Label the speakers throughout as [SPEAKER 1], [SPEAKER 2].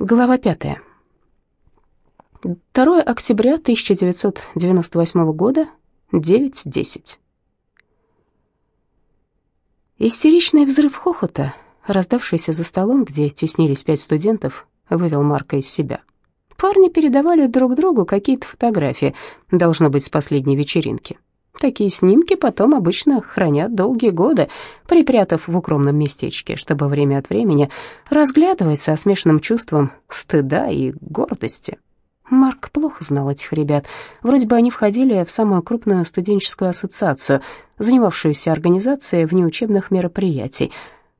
[SPEAKER 1] Глава пятая. 2 октября 1998 года, 9.10. Истеричный взрыв хохота, раздавшийся за столом, где теснились пять студентов, вывел Марка из себя. Парни передавали друг другу какие-то фотографии, должно быть, с последней вечеринки. Такие снимки потом обычно хранят долгие годы, припрятав в укромном местечке, чтобы время от времени разглядывать со смешанным чувством стыда и гордости. Марк плохо знал этих ребят. Вроде бы они входили в самую крупную студенческую ассоциацию, занимавшуюся организацией внеучебных мероприятий.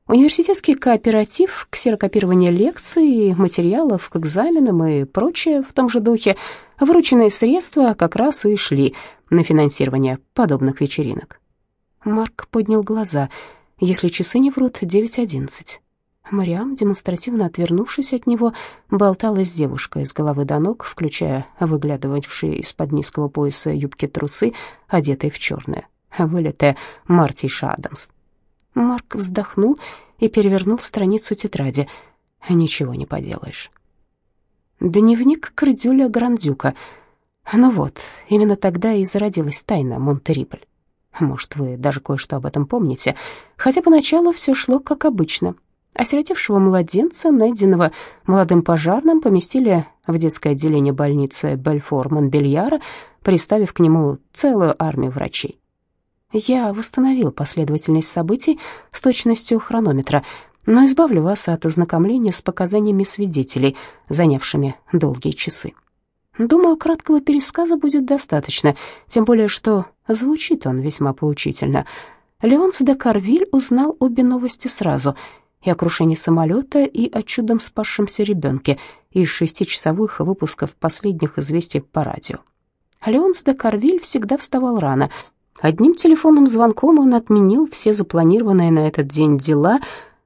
[SPEAKER 1] Университетский кооператив, ксерокопирование лекций, материалов к экзаменам и прочее в том же духе. Вырученные средства как раз и шли на финансирование подобных вечеринок. Марк поднял глаза. Если часы не врут, 9.11. Мариам, демонстративно отвернувшись от него, болталась с девушкой с головы до ног, включая выглядывавшие из-под низкого пояса юбки трусы, одетые в черное, вылитая Мартиша Адамс. Марк вздохнул и перевернул страницу тетради. Ничего не поделаешь. Дневник Крыдюля Грандюка. Ну вот, именно тогда и зародилась тайна Монтерибль. Может, вы даже кое-что об этом помните. Хотя поначалу все шло как обычно — Осиротевшего младенца, найденного молодым пожарным, поместили в детское отделение больницы Бельфор-Монбельяра, приставив к нему целую армию врачей. Я восстановил последовательность событий с точностью хронометра, но избавлю вас от ознакомления с показаниями свидетелей, занявшими долгие часы. Думаю, краткого пересказа будет достаточно, тем более что звучит он весьма поучительно. Леонс де Карвиль узнал обе новости сразу — и о крушении самолета, и о чудом спасшемся ребенке из шестичасовых выпусков последних известий по радио. Леонс де Карвиль всегда вставал рано. Одним телефонным звонком он отменил все запланированные на этот день дела,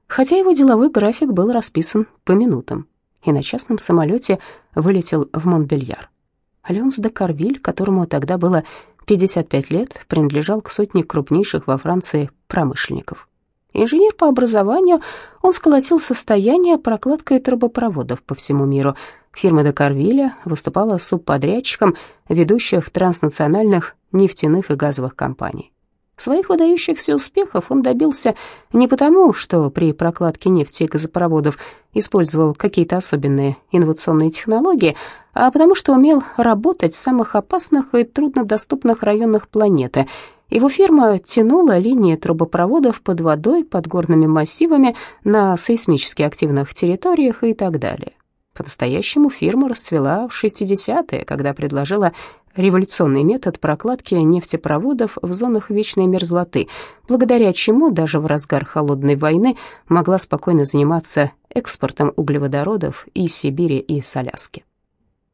[SPEAKER 1] хотя его деловой график был расписан по минутам, и на частном самолете вылетел в Монбельяр. Леонс де Карвиль, которому тогда было 55 лет, принадлежал к сотне крупнейших во Франции промышленников. Инженер по образованию, он сколотил состояние прокладкой трубопроводов по всему миру. Фирма Декарвиля выступала субподрядчиком ведущих транснациональных нефтяных и газовых компаний. Своих выдающихся успехов он добился не потому, что при прокладке нефти и газопроводов использовал какие-то особенные инновационные технологии, а потому что умел работать в самых опасных и труднодоступных районах планеты — его фирма тянула линии трубопроводов под водой, под горными массивами, на сейсмически активных территориях и так далее. По-настоящему фирма расцвела в 60-е, когда предложила революционный метод прокладки нефтепроводов в зонах вечной мерзлоты, благодаря чему даже в разгар холодной войны могла спокойно заниматься экспортом углеводородов из Сибири и с Аляски.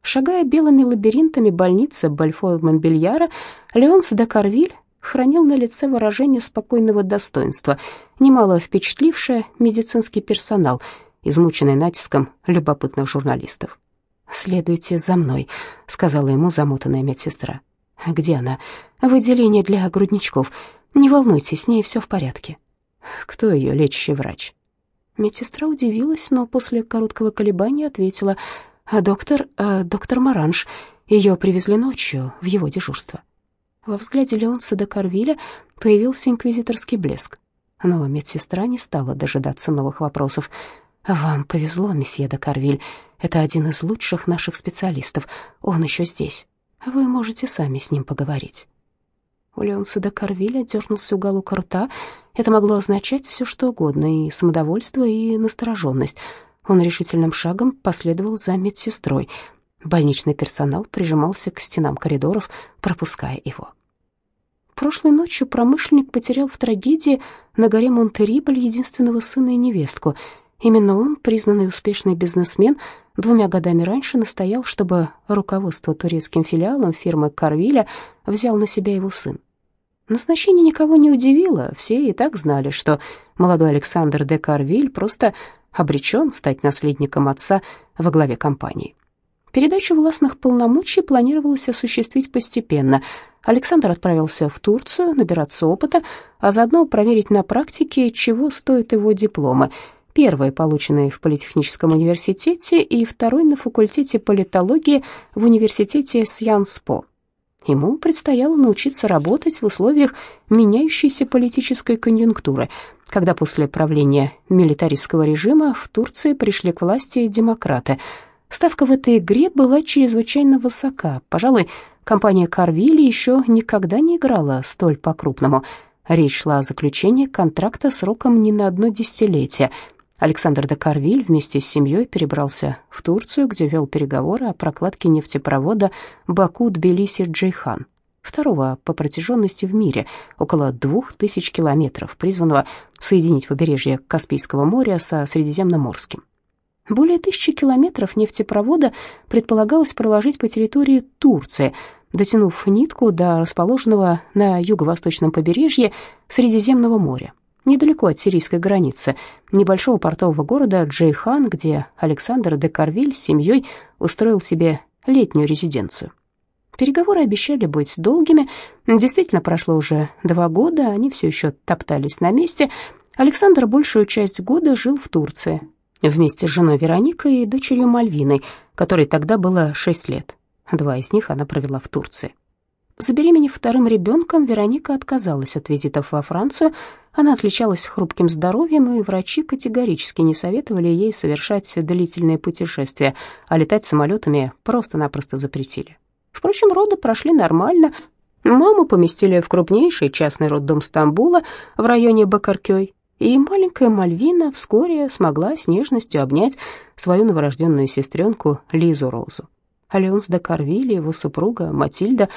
[SPEAKER 1] Шагая белыми лабиринтами больницы Бальфор-Монбельяра, Леонс де Карвиль хранил на лице выражение спокойного достоинства, немало впечатлившее медицинский персонал, измученный натиском любопытных журналистов. «Следуйте за мной», — сказала ему замотанная медсестра. «Где она?» «В отделении для грудничков. Не волнуйтесь, с ней все в порядке». «Кто ее лечащий врач?» Медсестра удивилась, но после короткого колебания ответила, «А доктор, а доктор Маранж. Ее привезли ночью в его дежурство». Во взгляде Леонса де Карвиля появился инквизиторский блеск. Но медсестра не стала дожидаться новых вопросов. «Вам повезло, месье де Карвиль. Это один из лучших наших специалистов. Он еще здесь. Вы можете сами с ним поговорить». У Леонса де Карвиля дернулся уголок рта. Это могло означать все, что угодно, и самодовольство, и настороженность. Он решительным шагом последовал за медсестрой. Больничный персонал прижимался к стенам коридоров, пропуская его. Прошлой ночью промышленник потерял в трагедии на горе Монтерибль единственного сына и невестку. Именно он, признанный успешный бизнесмен, двумя годами раньше настоял, чтобы руководство турецким филиалом фирмы Карвиля взял на себя его сын. Назначение никого не удивило, все и так знали, что молодой Александр де Карвиль просто обречен стать наследником отца во главе компании. Передачу властных полномочий планировалось осуществить постепенно. Александр отправился в Турцию набираться опыта, а заодно проверить на практике, чего стоят его дипломы. Первый, полученный в Политехническом университете, и второй на факультете политологии в университете Сьянспо. Ему предстояло научиться работать в условиях меняющейся политической конъюнктуры, когда после правления милитаристского режима в Турции пришли к власти демократы. Ставка в этой игре была чрезвычайно высока. Пожалуй, компания Карвилли еще никогда не играла столь по-крупному. Речь шла о заключении контракта сроком не на одно десятилетие — Александр де Карвиль вместе с семьей перебрался в Турцию, где вел переговоры о прокладке нефтепровода Баку-Тбилиси-Джейхан, второго по протяженности в мире, около двух тысяч километров, призванного соединить побережье Каспийского моря со Средиземноморским. Более тысячи километров нефтепровода предполагалось проложить по территории Турции, дотянув нитку до расположенного на юго-восточном побережье Средиземного моря недалеко от сирийской границы, небольшого портового города Джейхан, где Александр де Карвиль с семьей устроил себе летнюю резиденцию. Переговоры обещали быть долгими. Действительно, прошло уже два года, они все еще топтались на месте. Александр большую часть года жил в Турции вместе с женой Вероникой и дочерью Мальвиной, которой тогда было шесть лет. Два из них она провела в Турции. Забеременев вторым ребенком, Вероника отказалась от визитов во Францию. Она отличалась хрупким здоровьем, и врачи категорически не советовали ей совершать длительные путешествия, а летать самолетами просто-напросто запретили. Впрочем, роды прошли нормально. Маму поместили в крупнейший частный роддом Стамбула в районе Бакаркёй, и маленькая Мальвина вскоре смогла с нежностью обнять свою новорожденную сестренку Лизу Розу. Альонс де Карвиль и его супруга Матильда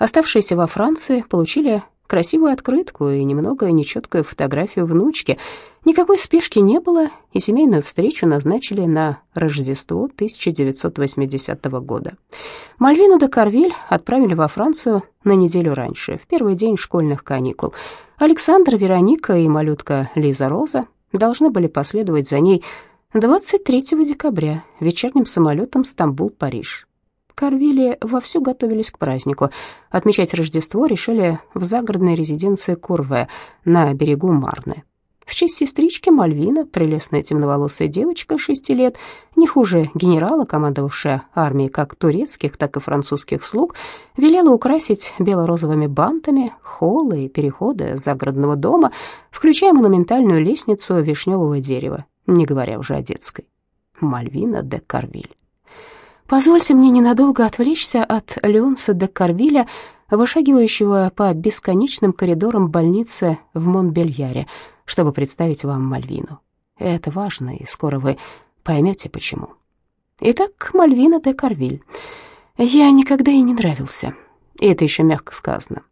[SPEAKER 1] Оставшиеся во Франции получили красивую открытку и немного нечеткую фотографию внучки. Никакой спешки не было, и семейную встречу назначили на Рождество 1980 года. Мальвину де Карвиль отправили во Францию на неделю раньше, в первый день школьных каникул. Александр, Вероника и малютка Лиза Роза должны были последовать за ней 23 декабря вечерним самолетом Стамбул-Париж. Карвилли вовсю готовились к празднику. Отмечать Рождество решили в загородной резиденции Курве на берегу Марны. В честь сестрички Мальвина, прелестная темноволосая девочка шести лет, не хуже генерала, командовавшая армией как турецких, так и французских слуг, велела украсить бело-розовыми бантами холлы и переходы загородного дома, включая монументальную лестницу вишневого дерева, не говоря уже о детской. Мальвина де Карвиль. Позвольте мне ненадолго отвлечься от Леонса де Карвиля, вышагивающего по бесконечным коридорам больницы в Монбельяре, чтобы представить вам Мальвину. Это важно, и скоро вы поймете, почему. Итак, Мальвина де Карвиль. Я никогда ей не нравился, и это еще мягко сказано.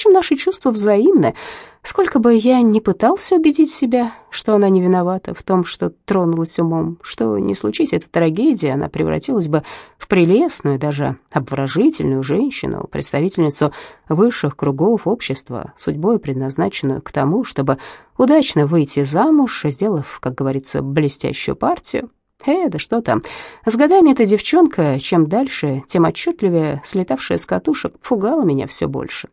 [SPEAKER 1] Впрочем, наши чувства взаимны. Сколько бы я ни пытался убедить себя, что она не виновата в том, что тронулась умом, что не случись эта трагедия, она превратилась бы в прелестную, даже обворожительную женщину, представительницу высших кругов общества, судьбой предназначенную к тому, чтобы удачно выйти замуж, сделав, как говорится, блестящую партию. Э, да что там, с годами эта девчонка, чем дальше, тем отчетливее слетавшая с катушек, пугала меня все больше.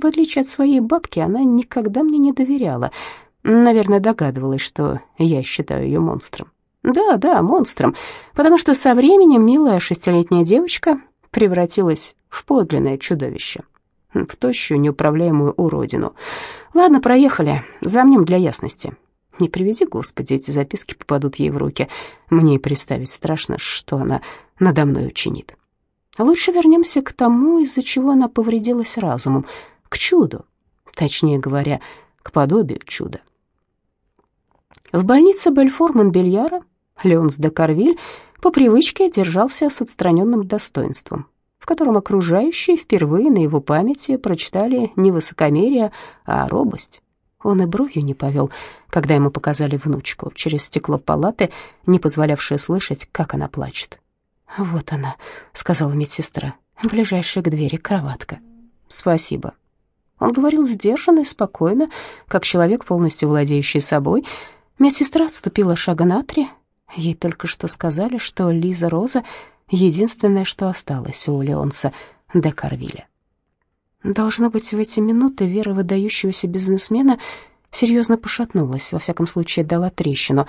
[SPEAKER 1] В отличие от своей бабки, она никогда мне не доверяла. Наверное, догадывалась, что я считаю ее монстром. Да, да, монстром, потому что со временем милая шестилетняя девочка превратилась в подлинное чудовище, в тощую неуправляемую уродину. Ладно, проехали, замнем для ясности. Не приведи, Господи, эти записки попадут ей в руки. Мне и представить страшно, что она надо мной учинит. Лучше вернемся к тому, из-за чего она повредилась разумом — к чуду, точнее говоря, к подобию чуда. В больнице Бельфор-Монбельяра Леонс де Карвиль по привычке держался с отстраненным достоинством, в котором окружающие впервые на его памяти прочитали не высокомерие, а робость. Он и бровью не повел, когда ему показали внучку через стекло палаты, не позволявшее слышать, как она плачет. «Вот она», — сказала медсестра, — «ближайшая к двери кроватка». «Спасибо», он говорил сдержанно и спокойно, как человек, полностью владеющий собой. Медсестра отступила шага на три. Ей только что сказали, что Лиза Роза — единственное, что осталось у Леонса де Карвиля. Должно быть, в эти минуты вера выдающегося бизнесмена серьезно пошатнулась, во всяком случае дала трещину.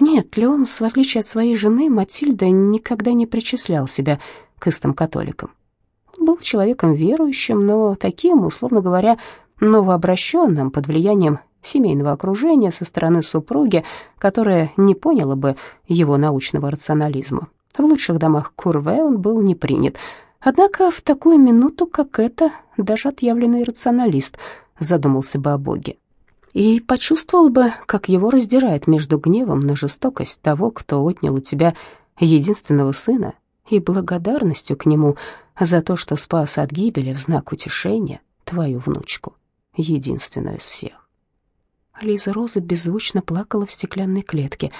[SPEAKER 1] Нет, Леонс, в отличие от своей жены, Матильда никогда не причислял себя к истым католикам. Был человеком верующим, но таким, условно говоря, новообращенным под влиянием семейного окружения со стороны супруги, которая не поняла бы его научного рационализма. В лучших домах Курве он был не принят. Однако в такую минуту, как эта, даже отъявленный рационалист задумался бы о Боге и почувствовал бы, как его раздирает между гневом на жестокость того, кто отнял у тебя единственного сына, и благодарностью к нему за то, что спас от гибели в знак утешения твою внучку, единственную из всех. Лиза Роза беззвучно плакала в стеклянной клетке.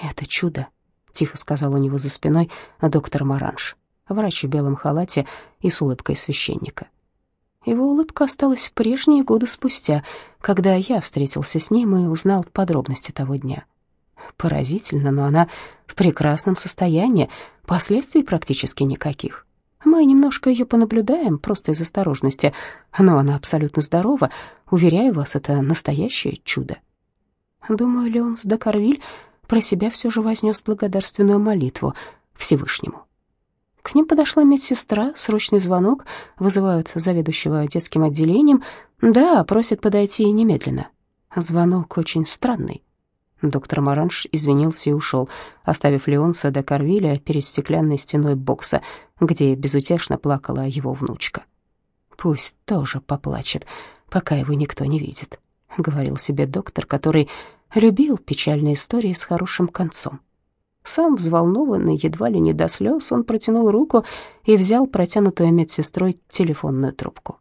[SPEAKER 1] «Это чудо», — тихо сказал у него за спиной доктор Маранж, врач в белом халате и с улыбкой священника. Его улыбка осталась прежней годы спустя, когда я встретился с ним и узнал подробности того дня. Поразительно, но она в прекрасном состоянии, последствий практически никаких. Мы немножко ее понаблюдаем, просто из осторожности, но она абсолютно здорова. Уверяю вас, это настоящее чудо. Думаю, Леонс де Карвиль про себя все же вознес благодарственную молитву Всевышнему. К ним подошла медсестра, срочный звонок, вызывают заведующего детским отделением. Да, просят подойти немедленно. Звонок очень странный. Доктор Маранж извинился и ушел, оставив Леонса до Карвиля перед стеклянной стеной бокса, где безутешно плакала его внучка. «Пусть тоже поплачет, пока его никто не видит», — говорил себе доктор, который любил печальные истории с хорошим концом. Сам взволнованный, едва ли не до слез, он протянул руку и взял протянутую медсестрой телефонную трубку.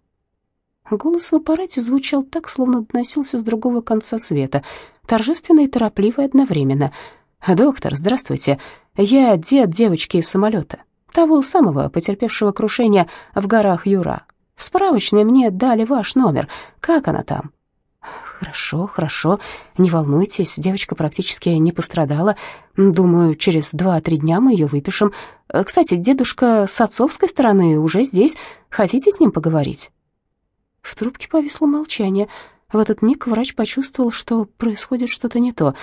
[SPEAKER 1] Голос в аппарате звучал так, словно доносился с другого конца света, торжественно и торопливо одновременно. «Доктор, здравствуйте. Я дед девочки из самолета, того самого, потерпевшего крушение в горах Юра. В справочной мне дали ваш номер. Как она там?» «Хорошо, хорошо, не волнуйтесь, девочка практически не пострадала. Думаю, через два-три дня мы ее выпишем. Кстати, дедушка с отцовской стороны уже здесь. Хотите с ним поговорить?» В трубке повисло молчание. В этот миг врач почувствовал, что происходит что-то не то.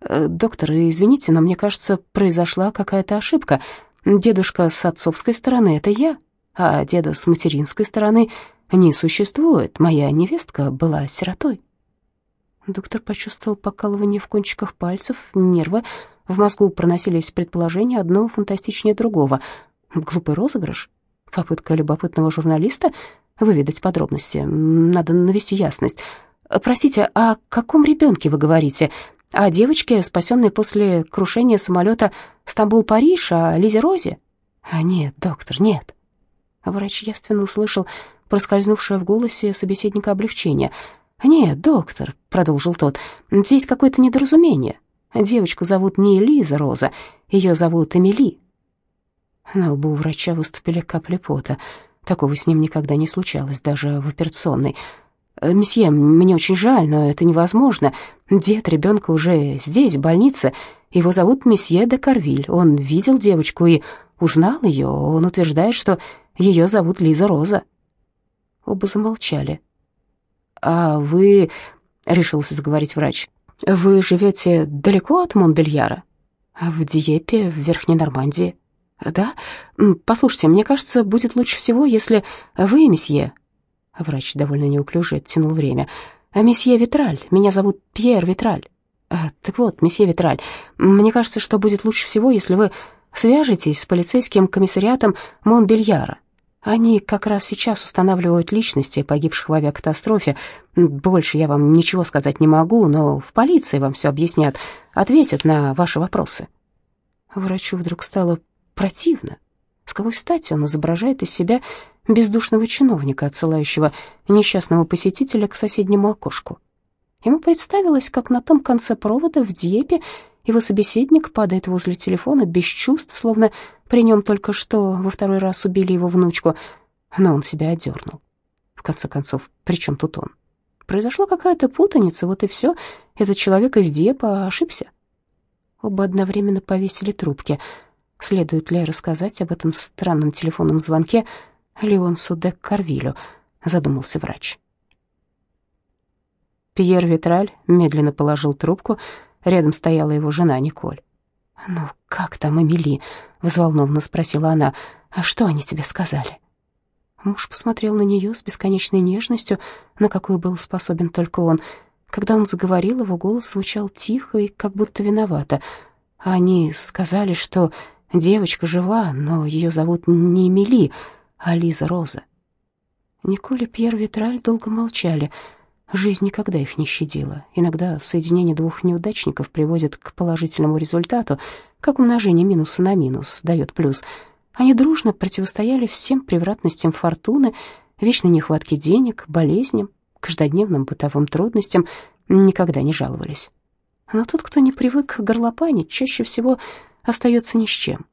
[SPEAKER 1] «Э, «Доктор, извините, но мне кажется, произошла какая-то ошибка. Дедушка с отцовской стороны — это я, а деда с материнской стороны не существует. Моя невестка была сиротой». Доктор почувствовал покалывание в кончиках пальцев, нервы. В мозгу проносились предположения одного фантастичнее другого. Глупый розыгрыш? Попытка любопытного журналиста выведать подробности. Надо навести ясность. Простите, о каком ребенке вы говорите? О девочке, спасенной после крушения самолета Стамбул-Париж, о Лизе Розе? А нет, доктор, нет. Врач явственно услышал проскользнувшее в голосе собеседника облегчение. «Нет, доктор», — продолжил тот, — «здесь какое-то недоразумение. Девочку зовут не Лиза Роза, ее зовут Эмили». На лбу врача выступили капли пота. Такого с ним никогда не случалось, даже в операционной. «Э, «Месье, мне очень жаль, но это невозможно. Дед ребенка уже здесь, в больнице. Его зовут месье де Карвиль. Он видел девочку и узнал ее. Он утверждает, что ее зовут Лиза Роза». Оба замолчали. «А вы...» — решился заговорить врач. «Вы живете далеко от Монбельяра?» «В Диепе, в Верхней Нормандии». «Да? Послушайте, мне кажется, будет лучше всего, если вы, месье...» Врач довольно неуклюже оттянул время. «Месье Витраль, меня зовут Пьер Витраль. Так вот, месье Витраль, мне кажется, что будет лучше всего, если вы свяжетесь с полицейским комиссариатом Монбельяра. Они как раз сейчас устанавливают личности погибших в авиакатастрофе. Больше я вам ничего сказать не могу, но в полиции вам все объяснят, ответят на ваши вопросы». Врачу вдруг стало противно. С какой стати он изображает из себя бездушного чиновника, отсылающего несчастного посетителя к соседнему окошку? Ему представилось, как на том конце провода в Диепе его собеседник падает возле телефона без чувств, словно при нем только что во второй раз убили его внучку, но он себя одернул. В конце концов, при чем тут он? Произошла какая-то путаница, вот и все. Этот человек из Диепа ошибся. Оба одновременно повесили трубки — Следует ли рассказать об этом странном телефонном звонке Леонсу де Карвилю, задумался врач. Пьер Витраль медленно положил трубку Рядом стояла его жена Николь. «Ну, как там Эмили?» — взволнованно спросила она. «А что они тебе сказали?» Муж посмотрел на нее с бесконечной нежностью, на какую был способен только он. Когда он заговорил, его голос звучал тихо и как будто виновато. Они сказали, что девочка жива, но ее зовут не Эмили, а Лиза Роза. Николь и Пьер Витраль долго молчали. Жизнь никогда их не щадила. Иногда соединение двух неудачников приводит к положительному результату, как умножение минуса на минус дает плюс. Они дружно противостояли всем превратностям фортуны, вечной нехватке денег, болезням, каждодневным бытовым трудностям, никогда не жаловались. Но тот, кто не привык горлопанить, чаще всего остается ни с чем.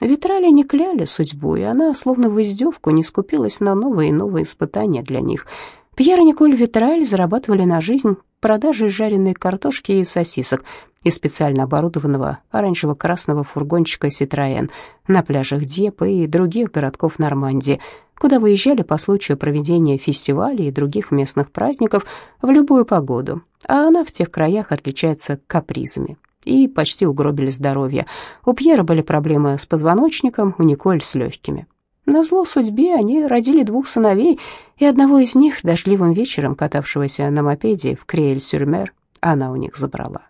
[SPEAKER 1] Витрали не кляли судьбу, и она, словно в издевку, не скупилась на новые и новые испытания для них — Пьер и Николь Витраль зарабатывали на жизнь продажей жареной картошки и сосисок из специально оборудованного оранжево-красного фургончика «Ситроен» на пляжах Дьепа и других городков Нормандии, куда выезжали по случаю проведения фестивалей и других местных праздников в любую погоду, а она в тех краях отличается капризами. И почти угробили здоровье. У Пьера были проблемы с позвоночником, у Николь с легкими. На зло судьбе они родили двух сыновей, и одного из них, дождливым вечером катавшегося на мопеде в Крейль-Сюрмер, она у них забрала.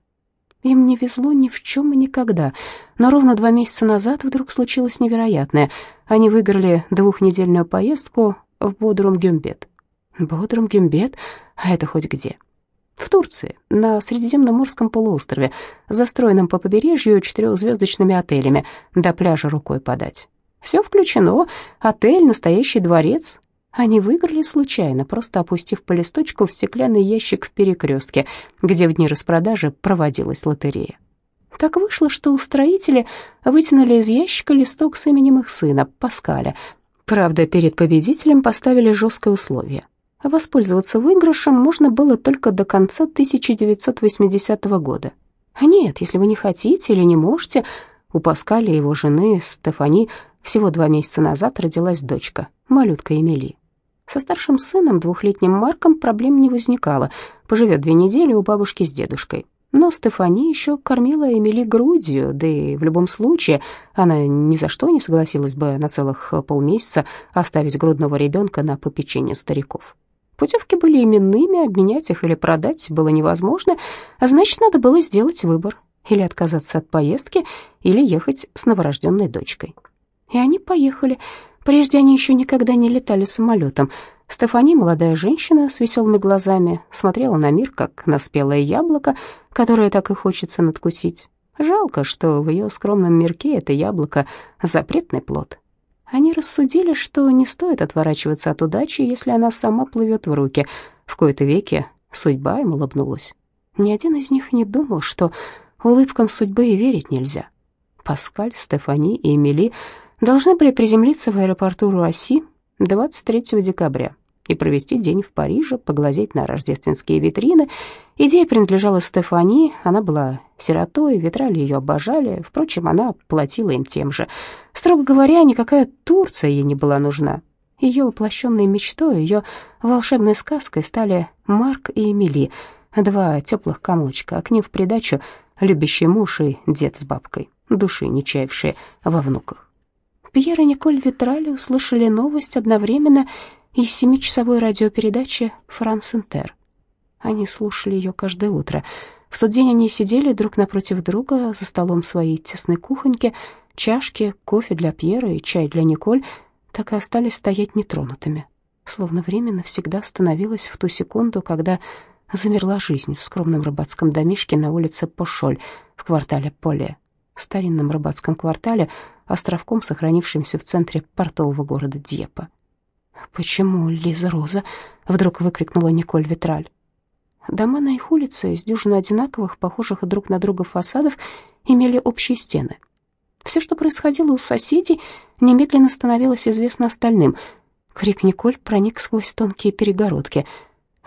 [SPEAKER 1] Им не везло ни в чем и никогда, но ровно два месяца назад вдруг случилось невероятное. Они выиграли двухнедельную поездку в Бодрум-Гюмбет. Бодрум-Гюмбет? А это хоть где? В Турции, на Средиземноморском полуострове, застроенном по побережью четырехзвездочными отелями, до пляжа рукой подать. Все включено, отель, настоящий дворец. Они выиграли случайно, просто опустив по листочку в стеклянный ящик в перекрестке, где в дни распродажи проводилась лотерея. Так вышло, что устроители вытянули из ящика листок с именем их сына, Паскаля. Правда, перед победителем поставили жесткое условие. Воспользоваться выигрышем можно было только до конца 1980 года. А нет, если вы не хотите или не можете, у Паскаля и его жены Стефани всего два месяца назад родилась дочка, малютка Эмили. Со старшим сыном, двухлетним Марком, проблем не возникало. Поживет две недели у бабушки с дедушкой. Но Стефани еще кормила Эмили грудью, да и в любом случае она ни за что не согласилась бы на целых полмесяца оставить грудного ребенка на попечение стариков. Путевки были именными, обменять их или продать было невозможно, а значит, надо было сделать выбор. Или отказаться от поездки, или ехать с новорожденной дочкой. И они поехали. Прежде они еще никогда не летали самолетом. Стефани, молодая женщина с веселыми глазами, смотрела на мир, как на спелое яблоко, которое так и хочется надкусить. Жалко, что в ее скромном мирке это яблоко — запретный плод. Они рассудили, что не стоит отворачиваться от удачи, если она сама плывет в руки. В кои-то веке судьба им улыбнулась. Ни один из них не думал, что улыбкам судьбы и верить нельзя. Паскаль, Стефани и Эмили — должны были приземлиться в аэропорту Руасси 23 декабря и провести день в Париже, поглазеть на рождественские витрины. Идея принадлежала Стефани, она была сиротой, витрали ее обожали, впрочем, она платила им тем же. Строго говоря, никакая Турция ей не была нужна. Ее воплощенной мечтой, ее волшебной сказкой стали Марк и Эмили, два теплых комочка, а к ним в придачу любящий муж и дед с бабкой, души не чаявшие во внуках. Пьер и Николь Витрали услышали новость одновременно из семичасовой радиопередачи «Франс Интер». Они слушали ее каждое утро. В тот день они сидели друг напротив друга за столом своей тесной кухоньки, чашки, кофе для Пьера и чай для Николь так и остались стоять нетронутыми, словно время навсегда остановилось в ту секунду, когда замерла жизнь в скромном рыбацком домишке на улице Пошоль в квартале Поле, старинном рыбацком квартале, островком, сохранившимся в центре портового города Дьепа. «Почему Лиза Роза?» — вдруг выкрикнула Николь Витраль. Дома на их улице из дюжины одинаковых, похожих друг на друга фасадов, имели общие стены. Все, что происходило у соседей, немедленно становилось известно остальным. Крик Николь проник сквозь тонкие перегородки.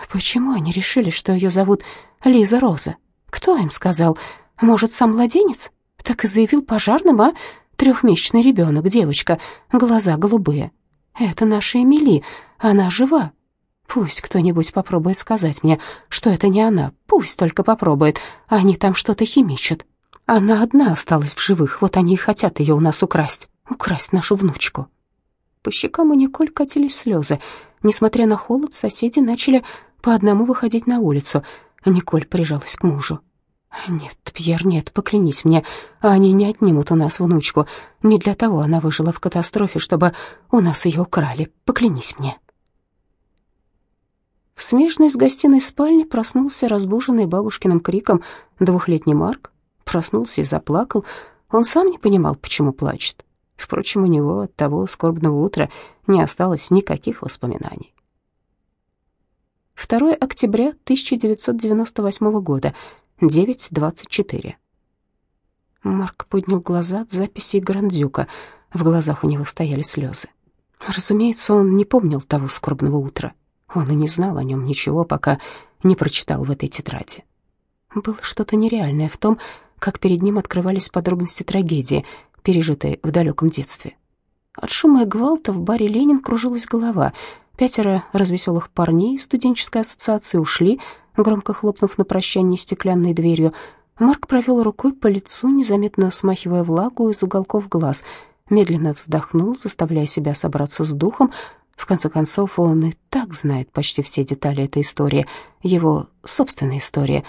[SPEAKER 1] Почему они решили, что ее зовут Лиза Роза? Кто им сказал? Может, сам младенец? Так и заявил пожарным, а? Трехмесячный ребенок, девочка, глаза голубые. Это наша Эмили, она жива. Пусть кто-нибудь попробует сказать мне, что это не она. Пусть только попробует. Они там что-то химичат. Она одна осталась в живых. Вот они и хотят ее у нас украсть. Украсть нашу внучку. По щекам у Николь катились слезы. Несмотря на холод, соседи начали по одному выходить на улицу. Николь прижалась к мужу. «Нет, Пьер, нет, поклянись мне, они не отнимут у нас внучку. Не для того она выжила в катастрофе, чтобы у нас ее украли. Поклянись мне». В смежной с гостиной спальни проснулся разбуженный бабушкиным криком двухлетний Марк. Проснулся и заплакал. Он сам не понимал, почему плачет. Впрочем, у него от того скорбного утра не осталось никаких воспоминаний. 2 октября 1998 года, 9.24. Марк поднял глаза от записей Грандюка. В глазах у него стояли слезы. Разумеется, он не помнил того скорбного утра. Он и не знал о нем ничего, пока не прочитал в этой тетради. Было что-то нереальное в том, как перед ним открывались подробности трагедии, пережитой в далеком детстве. От шума и гвалта в баре «Ленин» кружилась голова. Пятеро развеселых парней из студенческой ассоциации ушли, громко хлопнув на прощание стеклянной дверью. Марк провел рукой по лицу, незаметно смахивая влагу из уголков глаз, медленно вздохнул, заставляя себя собраться с духом, в конце концов, он и так знает почти все детали этой истории, его собственной истории,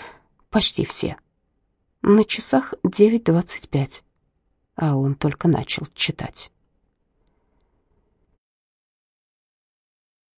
[SPEAKER 1] почти все. На часах 9.25, а он только начал читать.